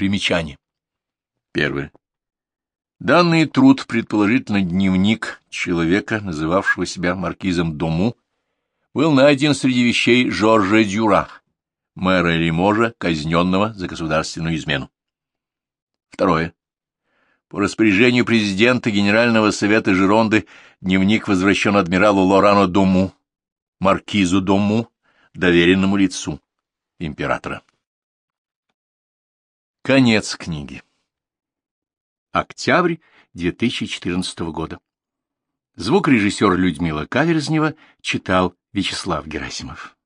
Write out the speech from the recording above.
Примечание. Первое. Данный труд, предположительно дневник человека, называвшего себя маркизом Дому, был найден среди вещей Жоржа Дюра, мэра Лиможа, казненного за государственную измену. Второе. По распоряжению президента Генерального совета Жеронды дневник возвращен адмиралу Лорану Дому, маркизу Дому, доверенному лицу императора. Конец книги. Октябрь 2014 года. Звукорежиссер Людмила Каверзнева читал Вячеслав Герасимов.